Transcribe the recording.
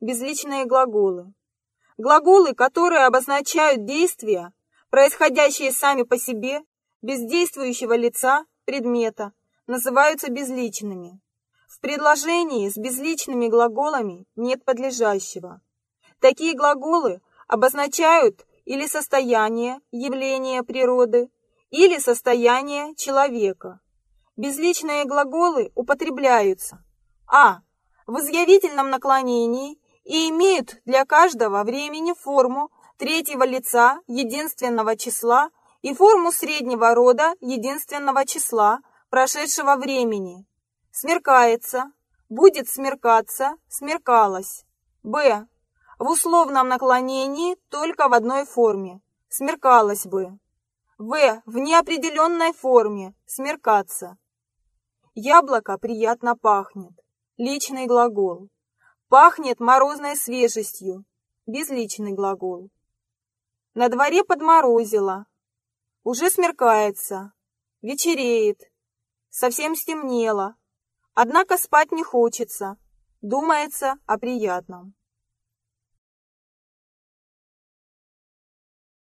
Безличные глаголы. Глаголы, которые обозначают действия, происходящие сами по себе, без действующего лица, предмета, называются безличными. В предложении с безличными глаголами нет подлежащего. Такие глаголы обозначают или состояние, явление природы, или состояние человека. Безличные глаголы употребляются а. в изъявительном наклонении и имеют для каждого времени форму третьего лица единственного числа и форму среднего рода единственного числа прошедшего времени. Смеркается, будет смеркаться, смеркалось. Б. В условном наклонении только в одной форме. Смеркалось бы. В. В неопределенной форме. Смеркаться. Яблоко приятно пахнет. Личный глагол. Пахнет морозной свежестью. Безличный глагол. На дворе подморозило. Уже смеркается. Вечереет. Совсем стемнело. Однако спать не хочется. Думается о приятном.